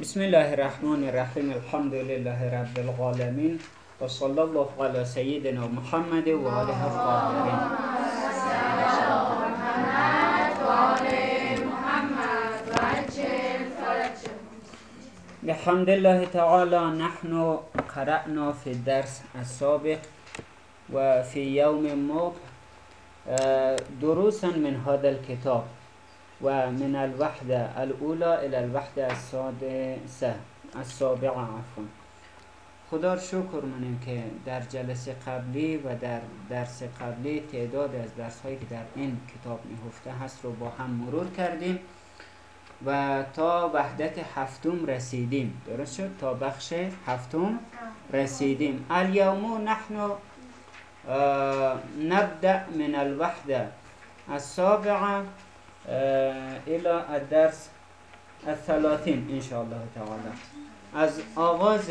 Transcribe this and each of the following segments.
بسم الله الرحمن الرحیم الحمد لله رب العالمین و صلی الله علی سیدنا محمد و آله الطاهرین بحمد الله تعالى نحن قرأنا في الدرس السابق وفي يوم ما دروسا من هذا الكتاب ومن الوحدة الأولى إلى الوحدة السادسة السابعة عفوا. خدا شکر منیم که در جلسه قبلی و در درس قبلی تعداد از درس هایی که در این کتاب نهفته هست رو با هم مرور کردیم و تا وحدت هفتم رسیدیم. درست شد؟ تا بخش هفتم رسیدیم. الیوم نحن نبدأ من الوحده السابعه الى الدرس الثلاثين ان شاء الله تعالى از آغاز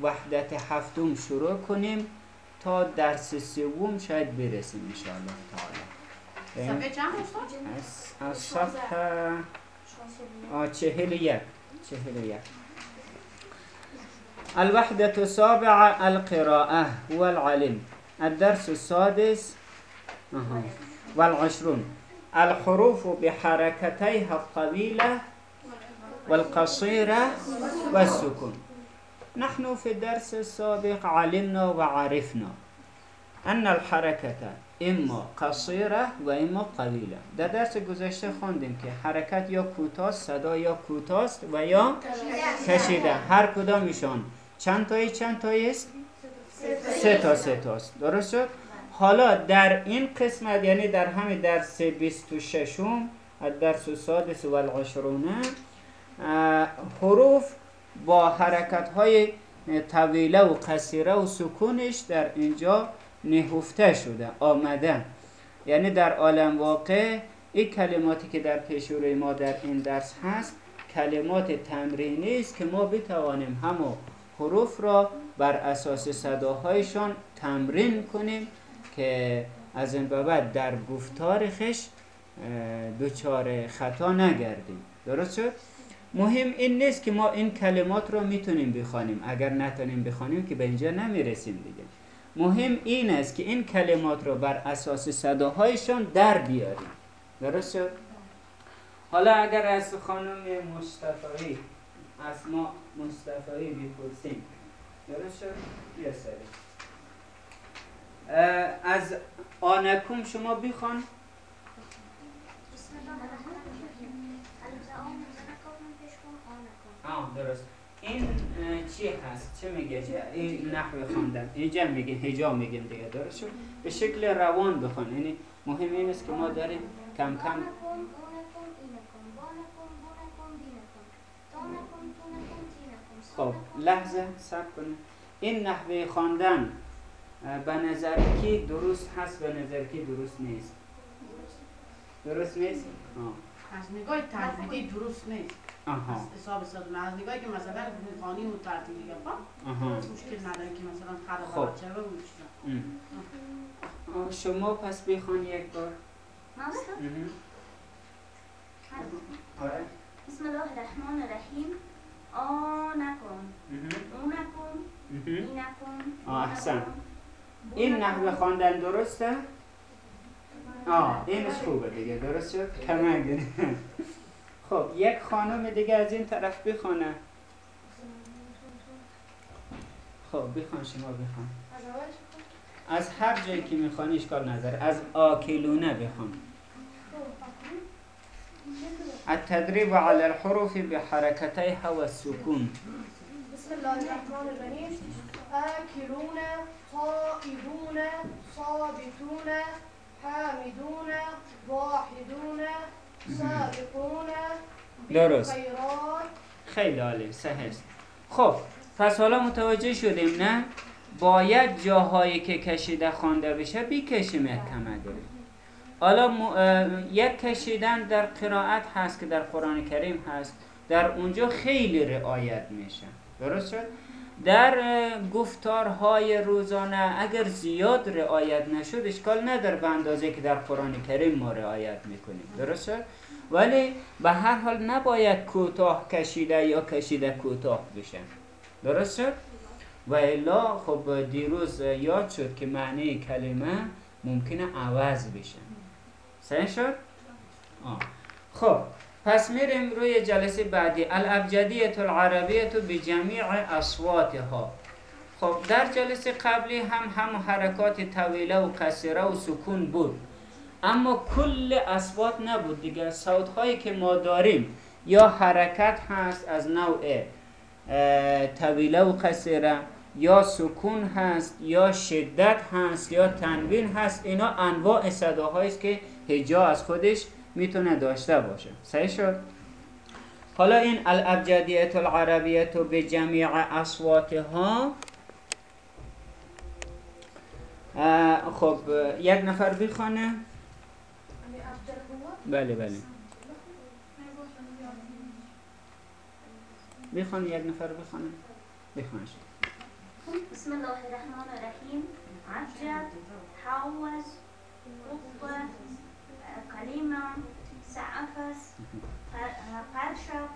وحدت هفتم شروع کنیم تا درس سوم شاید برسیم ان شاء الله تعالی. صفحه چند از صفحه چهل یک چهل یک. الوحدة السابعة القراءة هو العلم الدرس السادس والعشرون. الحروف بحركتيها الطويلة والقصيرة والسكون. نحن في الدرس السابق علمنا وعرفنا أن الحركة اما قصیره و اما قویله در درس گذشته خواندیم که حرکت یا کوتاست صدا یا کوتاست و یا کشیده. هر کدامشان چند تایی؟ چند تایی است؟ سه تا سه تاست. درست شد؟ حالا در این قسمت یعنی در همین درس 26 از درس سادس و العشرونه حروف با حرکت های طویله و قصیره و سکونش در اینجا نهفته شده آمده. یعنی در عالم واقع این کلماتی که در پیش روی ما در این درس هست کلمات تمرینی است که ما بتوانیم همو حروف را بر اساس صداهایشان تمرین کنیم. که از این بعد در گفتار خش دوچار خطا نگردیم درست شد؟ مهم این نیست که ما این کلمات رو می‌تونیم بخوانیم اگر نتونیم بخوانیم که به اینجا نمی‌رسیم دیگه مهم این است که این کلمات رو بر اساس صداهایشان در بیاریم درست شد؟ حالا اگر از خانم مصطفی از ما مصطفی بپرسیم درست شد؟ بیا از آنکم شما بخوان آه درست. این چی هست؟ چه میگه؟ این نحوه خواندن. اینجا میگه هجا میگیم دیگه. درست به شکل روان بخوان. یعنی مهم این است که ما داریم کم کم خب لحظه سب کنیم این نحوه خواندن به نظر کی درست هست به نظر کی درست نیست؟ درست نیست؟ آه. از نگاه تجویدی درست نیست. آها. از حساب از نگاهی که مثلا قانی و ترتیبی گفت مشکل نداره که مثلا خراب خب. چه و شما پس بخوان یک بار. آره. بسم الله الرحمن الرحیم. آنکم اونکم اینکم احسن. این نحوه خواندن درسته؟ آه اینش خوبه دیگه درست شد؟ کمک خب یک خانم دیگه از این طرف بخونه. خب بخوان شما بخوان. از هر جایی که می‌خوانی اشکال نداره. از آکلونه بخوان. التدريب على الحروف بحركتيها والسكون بسم الله الرحمن الرحيم آكلون طائبون صابتون حامدون واحدون سابقون درست. خیلی عالی صحیح است. خب پس حالا متوجه شدیم نه باید جاهایی که کشیده خوانده بشه بیکشیم یک کمه داریم حالا م... اه، یک کشیدن در قرائت هست که در قرآن کریم هست در اونجا خیلی رعایت میشه درست شد؟ در گفتارهای روزانه اگر زیاد رعایت نشد اشکال نداره به اندازه که در قرآن کریم ما رعایت می‌کنیم درست شد؟ ولی به هر حال نباید کوتاه کشیده یا کشیده کوتاه بشه درست شد؟ و الا خب دیروز یاد شد که معنی کلمه ممکنه عوض بشه صحیح شد؟ آه. خب پس میریم روی جلسه بعدی. الابجدیت العربیت به جمیع اصواتها. خب در جلسه قبلی هم هم حرکات طویله و قصیره و سکون بود. اما کل اصوات نبود دیگه. صوت هایی که ما داریم یا حرکت هست از نوع طویله و قصیره یا سکون هست یا شدت هست یا تنوین هست. اینا انواع صداهایی است که هجا از خودش می‌تونه داشته باشه. صحیح شد؟ حالا این الابجدیت العربیت به جمیع اصواتها خب یک نفر بخونه بله بله. بخون یک نفر بخونه بخونش بسم الله الرحمن الرحیم. عجب حوز فرشب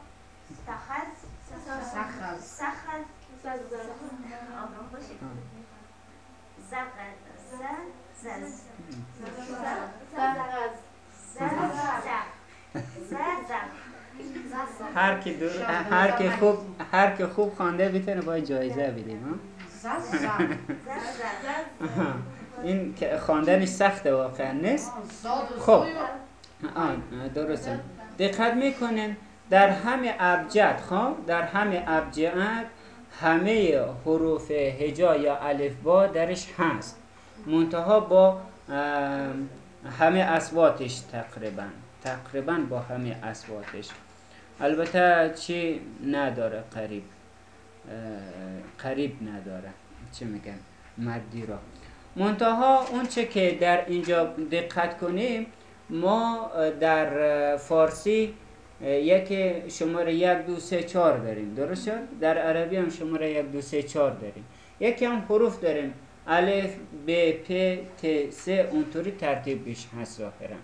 تخز سخز سخز زغز زز هر کی دور هر کی خوب هر کی خوب خوانده می‌تونه باید جایزه بدیم ها؟ این که خواندنش سخته واقعا نیست؟ خب. آه درسته. دقت می‌کنین در همه ابجد خب؟ در همه ابجد همه حروف هجا یا الف با درش هست. منتها با همه اسواتش تقریبا. تقریبا با همه اسواتش البته چی نداره؟ قریب قریب نداره. چی میگن؟ مدی را منتها اون چه که در اینجا دقت کنیم ما در فارسی یک شماره یک دو سه چار داریم. درست شد؟ در عربی هم شماره یک دو سه چار داریم. یکی هم حروف داریم. الف ب پ ت سه اونطوری ترتیبش هست ظاهرا.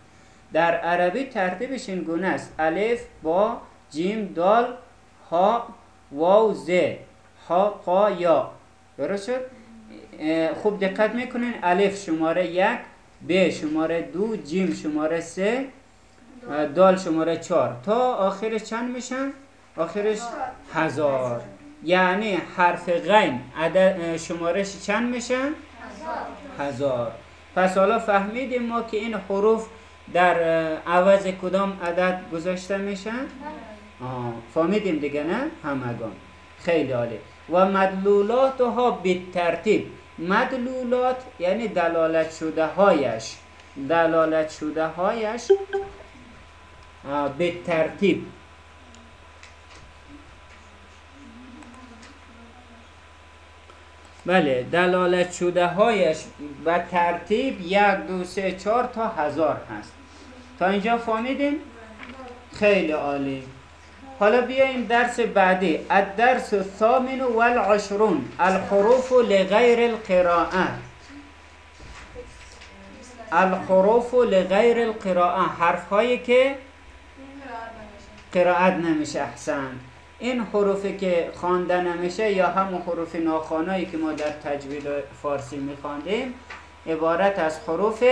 در عربی ترتیبش این گونه است. الف با جیم دال ها واو ز ها قا یا. درست شد خوب دقت می‌کنین الف شماره یک ب شماره دو جیم شماره سه دال شماره چهار تا آخرش چند میشن؟ آخرش هزار یعنی حرف غین عدد شمارش چند میشن؟ هزار پس حالا فهمیدیم ما که این حروف در عوض کدام عدد گذاشته میشن؟ فهمیدیم دیگه نه؟ همگان خیلی عالی و مدلولاتها به ترتیب مدلولات یعنی دلالت شده هایش. دلالت شده هایش به ترتیب بله دلالت شده هایش به ترتیب یک دو سه چهار تا هزار هست. تا اینجا فهمیدین؟ خیلی عالی. حالا بیایم درس بعدی. الدرس الثامن والعشرون. الحروف لغیر القراءه الحروف لغیر القراءه حرف هایی که قرائت نمیشه احسن. این حروفی که خوانده نمیشه یا همون حروف ناخوانایی که ما در تجوید فارسی میخواندیم عبارت از حروف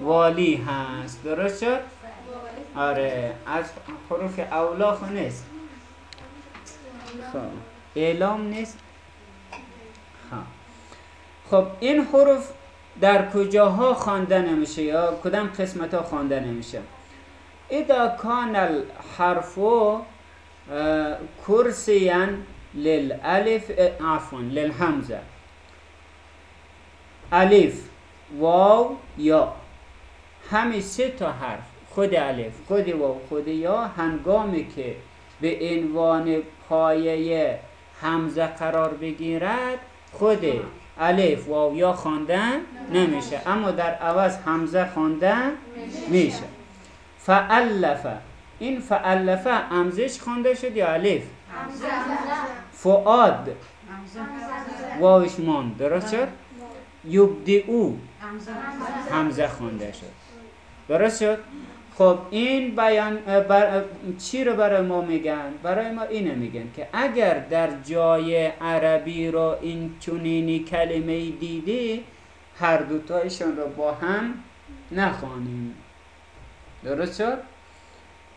والی هست. درست شد؟ آره از حروف اولاخ نیست. خب. اعلام نیست. خب. این حروف در کجاها خوانده نمیشه یا کدام قسمت ها خوانده نمیشه؟ اذا کان الحرف کرسیا للالف عفوا للهمزه الف واو یا. همه سه تا حرف. خود الف خود واو خود یا هنگامی که به عنوان پایه همزه قرار بگیرد خود الف واو یا خواندن نمیشه. اما در عوض همزه خواندن میشه. فعلف. این فعلف امزش خوانده شد یا الف؟ فعاد واوش مان درست شد؟ او همزه خوانده شد. درست شد؟ خب این بیان بر... چی رو برای ما میگن؟ برای ما اینو میگن که اگر در جای عربی رو این چنینی کلمه دیدی هر دوتایشون رو با هم نخوانیم درست شد؟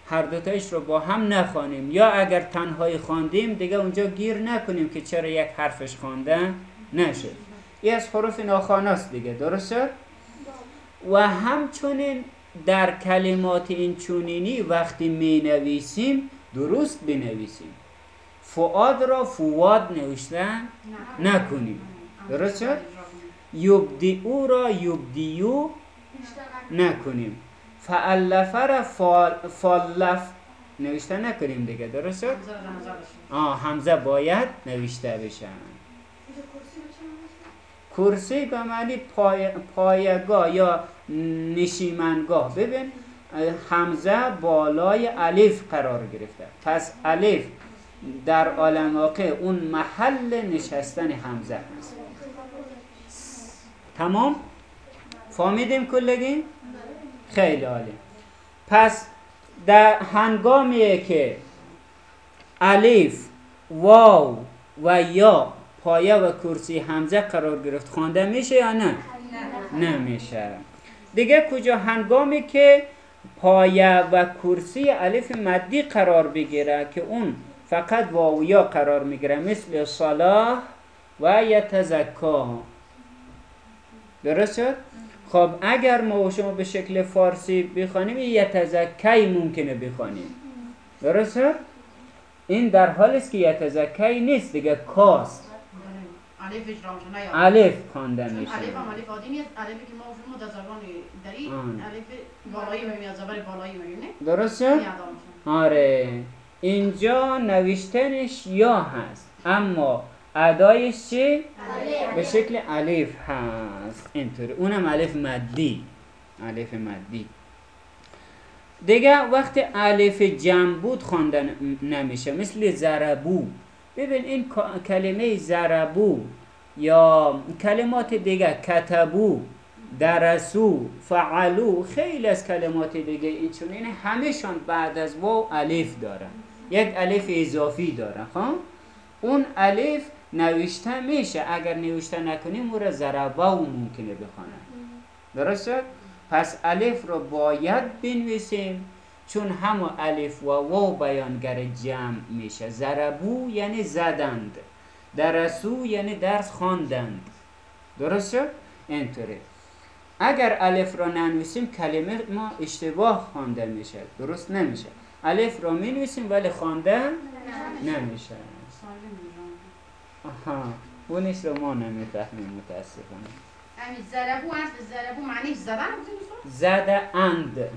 هر دوتایش رو با هم نخوانیم یا اگر تنهایی خواندیم دیگه اونجا گیر نکنیم که چرا یک حرفش خوانده نشد این از حروف ناخواناست دیگه درست شد؟ و همچنین در کلمات این چونینی وقتی می نویسیم درست بنویسیم. فعاد را فواد نوشتن نکنیم. درست شد؟ یبدیو را یبدیو نکنیم. فعلفه را فال فالف نوشته نکنیم دیگه. درست شد؟ آه همزه باید نوشته بشن. کرسی به معنی پای، پایگاه یا نشیمنگاه. ببین همزه بالای الف قرار گرفته. پس الف در عالم واقع اون محل نشستن همزه هست. تمام؟ فهمیدیم کلگی؟ خیلی عالی. پس در هنگامی که الف واو و یا پایه و کرسی همزه قرار گرفت خوانده میشه یا نه. نمیشه. دیگه کجا هنگامی که پایه و کرسی الف مدی قرار بگیره که اون فقط واو و یا قرار می‌گیره مثل صلاح و یتزکا درست شد؟ خب اگر ما و شما به شکل فارسی بخوانیم یتزکی ممکنه بخوانیم درست شد؟ این در حالی است که یتزکی نیست دیگه کاست میشه نه یا الف خوانده میشه الف هم الف عادی نیست الفی که ما شما در زبان دری. الف بالایی می‌بینی از زبان بالایی می‌بینی درست شد؟ این ادا میشه آره. اینجا نوشتنش یا هست اما ادایش چی؟ به شکل الف هست. اینطوری اونم الف مدی. الف مدی. دیگه وقتی الف جمع بود خوانده نمیشه. مثل زربو. ببین این کلمه زربو یا کلمات دیگه کتبو درسو فعلو خیلی از کلمات دیگه این چونین همهشان بعد از واو الف دارن. یک الف اضافی دارن خب؟ اون الف نوشته میشه. اگر نوشته نکنیم او را ضربه ممکنه بخوانن. درست شد؟ پس الف رو باید بنویسیم چون همه الف و واو بیانگر جمع میشه. ضربو یعنی زدند. درسو یعنی درس خواندند. درست شد؟ اینطوری. اگر الف را ننویسیم کلمه ما اشتباه خوانده میشه. درست نمیشه. الف را می نویسیم ولی خوانده نمیشه. آها. اونش رو ما نمی‌فهمیم متاسفانه. زربو هست زربو معنیش زدن زده اند.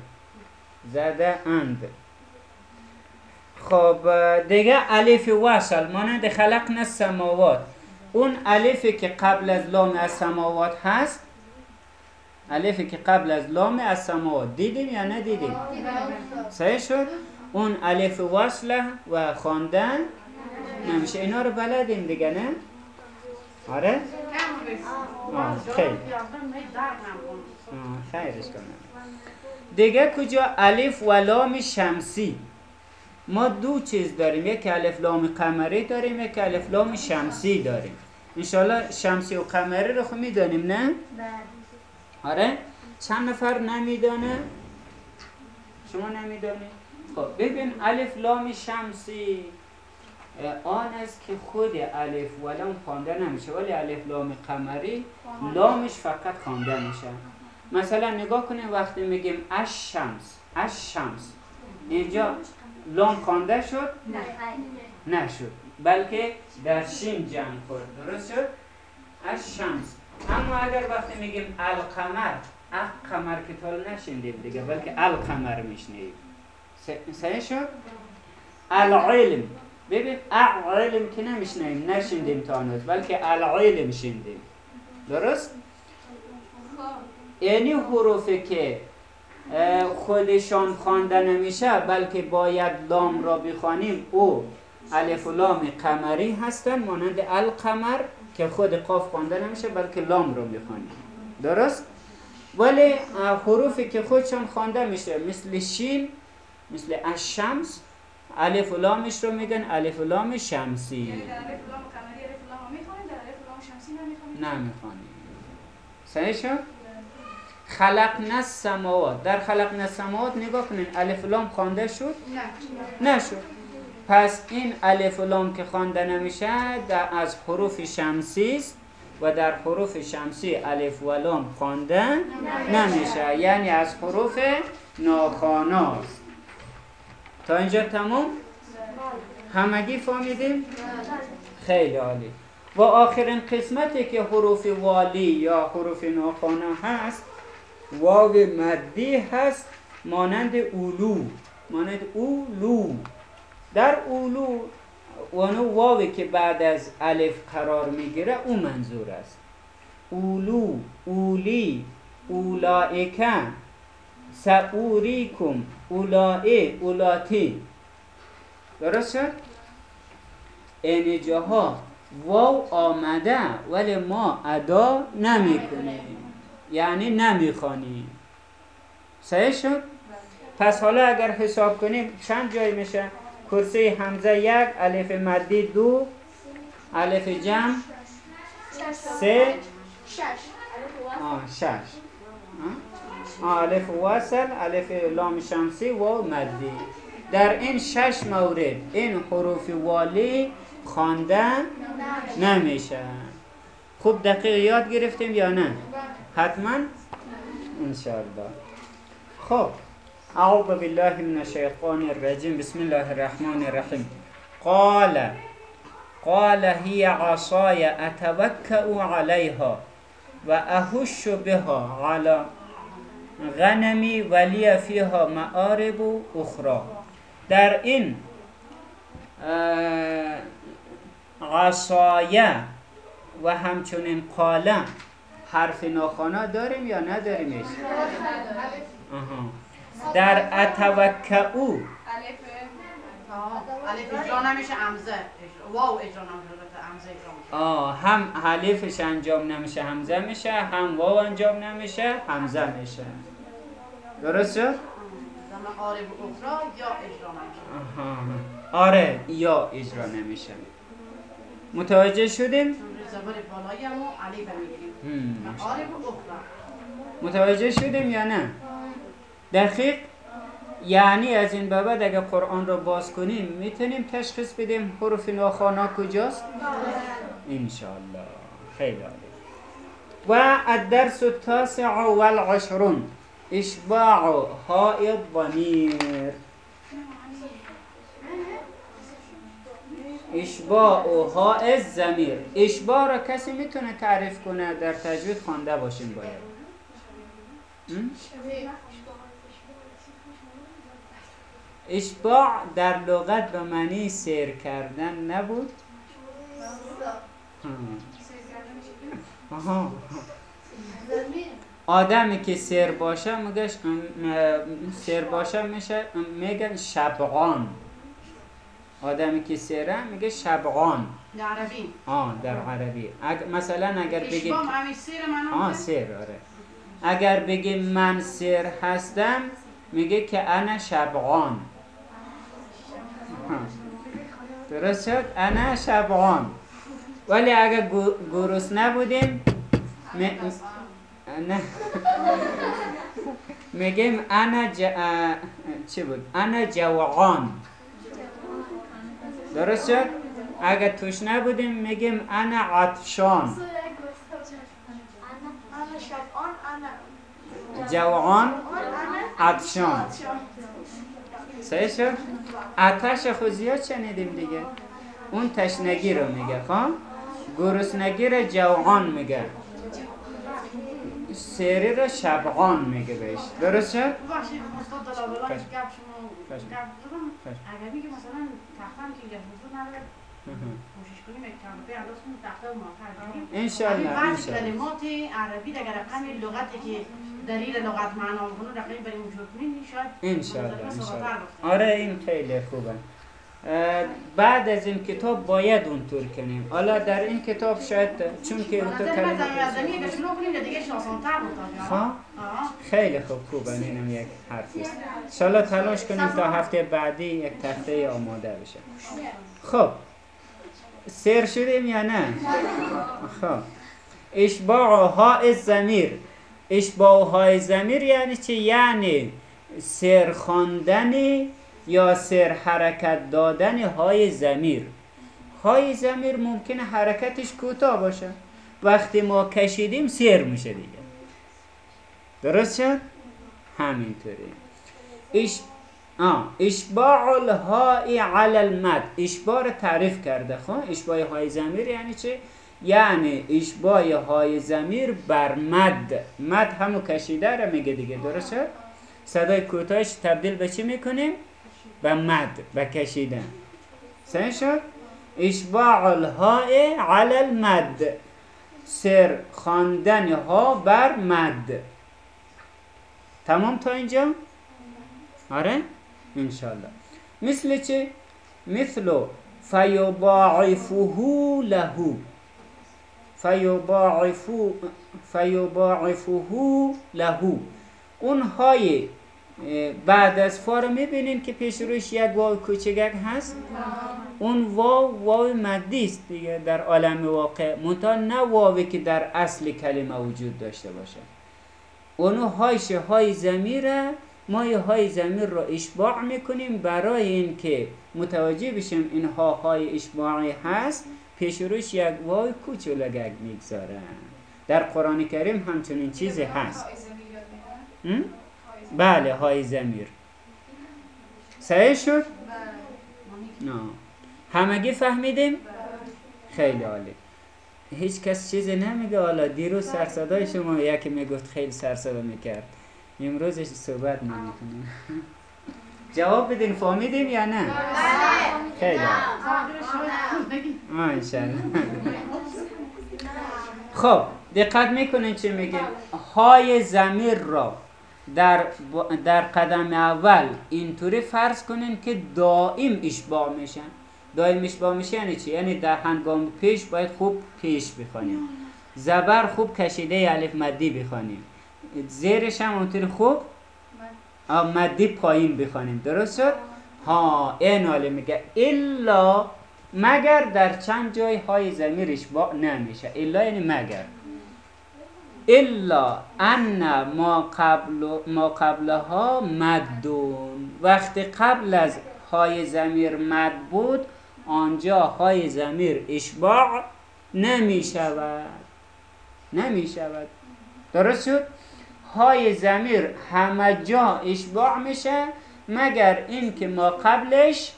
زده اند. خب دیگه الف وصل مانند خلقنا السماوات اون الفی که قبل از لام از سماوات هست الفی که قبل از لام از سماوات. دیدیم یا ندیدیم؟ صحیح شد؟ اون الف وصله و خواندن نمیشه. اینا رو بلدیم دیگه نه؟ آره؟ خیلی. خیرش کنم. دیگه کجا؟ الف و لام شمسی. ما دو چیز داریم یک الف لام قمری داریم یک الف لام شمسی داریم انشالله شمسی و قمری رو خب می‌دانیم نه؟ آره؟ چند نفر نمیدانه؟ شما نمی‌دانید؟ خب ببین الف لام شمسی آن است که خود الف و لام خوانده نمیشه ولی الف لام قمری لامش فقط خوانده میشه مثلا نگاه کنیم وقتی میگیم اش شمس اش شمس اینجا لام خوانده شد؟ نشد. بلکه در شین جمع کرد درست شد؟ از شمس. اما اگر وقتی میگیم القمر القمر که تا نشنیدیم دیگه بلکه القمر میشنیم صحیح شد؟ العلم. ببین علم که نمیشنیم نشندیم تا هنوز بلکه العلم شندیم درست؟ یعنی حروفی که خودشان خوانده نمیشه بلکه باید لام را بخوانیم. او الف و لام قمری هستن مانند القمر که خود قاف خوانده نمیشه بلکه لام را بخوانیم درست؟ ولی حروفی که خودشون خوانده میشه مثل شین مثل الشمس الف و لامش رو میگن الف و لام شمسی. یعنی الف لام قمری الف لام می‌خوانیم در الف لام شمسی نمی‌خوانیم. نمی‌خوانی صحیح شد؟ خلقنا السماوات در خلقنا السماوات نگاه کنین الف لام خوانده شد؟ نه. نشد. پس این الف لام که خوانده نمیشه در از حروف شمسی است و در حروف شمسی الف و لام خوانده نمیشه. یعنی از حروف ناخواناست تا اینجا تمام همگی فهمیدیم خیلی عالی. و آخرین قسمتی که حروف والی یا حروف ناخوانا هست واو مدی هست مانند اولو مانند اولو. در اولو اونو واوی که بعد از الف قرار می‌گیره اون منظور است. اولو اولی اولائکه سعوریکم اولائه اولاتی. درست شد؟ این جاها واو آمده ولی ما ادا نمی کنیم یعنی نمی خانیم صحیح شد؟ پس حالا اگر حساب کنیم چند جای میشه؟ کرسی همزه یک، الف مدی دو، الف جمع سه، آه شش آه؟ الف وصل الف لام شمسی و مدی در این شش مورد این حروف والی خوانده نمیشه خوب دقیق یاد گرفتیم یا نه حتما؟ انشاءالله. خب. اعوذ بالله من الشیطان الرجیم. بسم الله الرحمن الرحیم. قال قال هي عصاي اتوكأ عليها واهش بها على غنمی ولی فیها معارب اخرى در این عصایه و همچنین قاله حرف ناخوانا داریم یا نداریمش. در اتوکعو الف آه، هم حلیفش انجام نمیشه همزه میشه هم واو انجام نمیشه همزه میشه. درست شد؟ اخرى یا اجرا نمیشه. آره یا اجرا نمیشه. متوجه شدیم؟ زبر بالایی علیف می‌گیریم. هم. عارب اخرى متوجه شدیم یا نه؟ دقیق؟ یعنی از این به بعد اگر قرآن رو باز کنیم می‌تونیم تشخیص بدیم حروف ناخوانا کجاست؟ انشاءالله. خیلی عالی. و الدرس التاسع والعشرون. اشباع های ضمیر اشباع های زمیر اشباع را کسی می‌تونه تعریف کنه در تجوید خوانده باشیم باید? اشباع در لغت به معنی سیر کردن نبود. آدمی که سیر باشه میگه سیر باشه میشه میگن شبغان آدمی که سیره میگه شبغان در عربی. آه در عربی. اگ مثلا اگر سیر من آه سیر آره. اگر بگی من سیر هستم میگه که انا شبغان. درست شد؟ انا شبغان ولی اگر گو- گرسنه بودیم م... نه. میگیم انا ج... اه، چی بود؟ انا جوعان. درست شد؟ اگر تشنه بودیم میگیم انا عطشان جوعان انا عطشان صحیح شد؟ آتش خود زیاد شنیدیم دیگه. اون تشنگی رو میگه خب؟ گرسنگی رو جوعان میگه. سری رو شبعان میگه بهش. درست شد؟ استاد مثلا که اینجا حضور نداره. کوشش کنیم یک کم به انداز کنیم و ماهر کنیم انشالله بعضی کلمات عربی در رقم لغتی که دلیل لغت معنا بکنه رقم بریم جور کنیم شاید انشالله. آره این خیلی خوبه. بعد از این کتاب باید اونطور کنیم. حالا در این کتاب شاید چون که اون تو نظر من کلمه زمین که شروع کنیم؟ آه. خیلی خوب خوب اینم یک حرفی است. انشالله تلاش کنیم تا هفته بعدی یک تخته آماده بشه. خب. سیر شدیم یا نه؟ خب. اشباع های زمیر اشباع های زمیر یعنی چی؟ یعنی سر خواندن یا سر حرکت دادن های زمیر های زمیر ممکنه حرکتش کوتاه باشه وقتی ما کشیدیم سیر میشه دیگه درست شد؟ همینطوری اش... اشباع الهای علی المد اشباع رو تعریف کرده خب اشباع های زمیر یعنی چی؟ یعنی اشباع های زمیر بر مد مد همو کشیده رو میگه دیگه درست شد؟ صدای کوتاهش تبدیل به چی می‌کنیم؟ به مد به کشیدن صحیح شد؟ اشباع الهای علی المد سر خواندن ها بر مد تمام تا اینجا؟ آره؟ انشالله مثل چه؟ مثل فیضاعفه له فیضاعفو فیضاعفه له اون های بعد از فا رو می‌بینین که پیش روش یک واو کوچگک هست. اون واو واو مدی است دیگه در عالم واقع. منتها نه واوی که در اصل کلمه وجود داشته باشه. اونو هایش های زمیره ما یه های زمیر رو اشباع می‌کنیم. برای اینکه متوجه بشیم اینها های اشباعی هست پیش روش یک واو کوچولگک می‌گذارن. در قرآن کریم همچنین چیزی هست. بله های زمیر. صحیح شد؟ نه. همگی فهمیدیم؟ خیلی عالی. هیچ کس چیزی نمیگه. حالا دیروز سرصدای شما یکی می‌گفت خیلی سرصدا می‌کرد. امروزش صحبت نمی‌کنه. جواب بدین فهمیدیم یا نه؟ خیلی عالی. خب دقت می‌کنین چی میگیم؟ های زمیر را. در, در قدم اول اینطوری فرض کنین که دائم اشباع میشن دائم اشباع میشه یعنی چی؟ یعنی در هنگام پیش باید خوب پیش بخوانیم. زبر خوب کشیده الف مدی بخوانیم. زیرش هم اونطوری خوب؟ مدی پایین بخوانیم. درست شد؟ ها این حاله میگه الا مگر در چند جای های زمیر اشباع نمیشه. الا یعنی مگر. الا ان ما قبل ما قبلها مدون. وقتی قبل از های زمیر مد بود آنجا های زمیر اشباع نمی شود. نمی شود. درست شد؟ های زمیر همه جا اشباع میشه مگر اینکه ما قبلش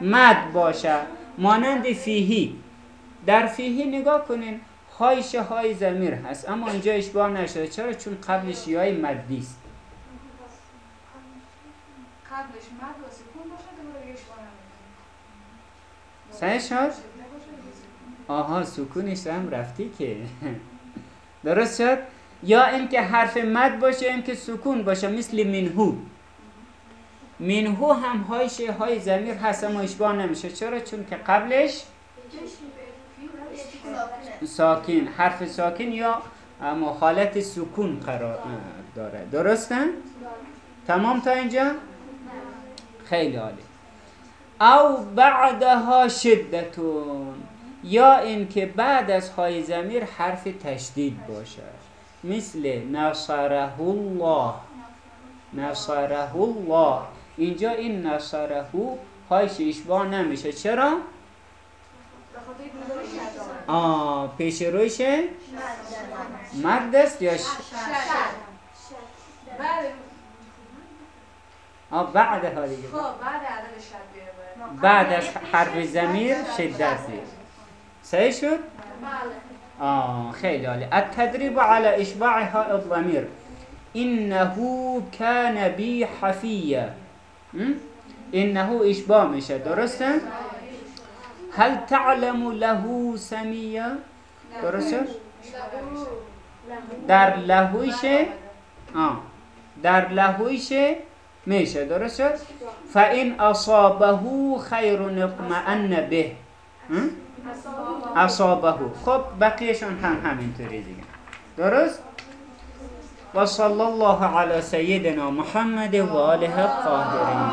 مد باشه. مانند فیهی. در فیهی نگاه کنین. هایش های زمیر هست. اما اینجا اشباع نشده. چرا؟ چون قبلش یای مدی است. قبلش مد و سکون باشه دوباره دیگه اشباع نمی‌کنه صحیح شد؟ آها سکونش هم رفتی که. درست شد؟ یا اینکه حرف مد باشه یا اینکه سکون باشه مثل منهو. منهو هم هایش های زمیر هست اما اشباع نمیشه. چرا؟ چون که قبلش ساکن حرف ساکن یا مخالط سکون قرار داره درسته؟ تمام تا اینجا؟ خیلی عالی او بعدها شدتون یا اینکه بعد از های زمیر حرف تشدید باشه مثل نصره الله نصره الله اینجا این نصره هایش اشباه نمیشه چرا؟ آه پیش رویش مرد است یا ش... بعد آه بعد ها دیگه خب بعد از حرف زمیر شدتی صحیح شد؟ بله. آه خیلی عالی. التدريب على الضمير إنه كان بي حفيا م? إنه إشباع میشه درسته؟ هل تعلم له سميا؟ درسته؟ در لهویش؟ در لهویش میشه درست شد فان اصابه خیر اطمئن به؟ اصابه خب بقیهشون هم همینطوری دیگه. درست؟ و صلی الله علی سیدنا محمد و آله الطاهرین.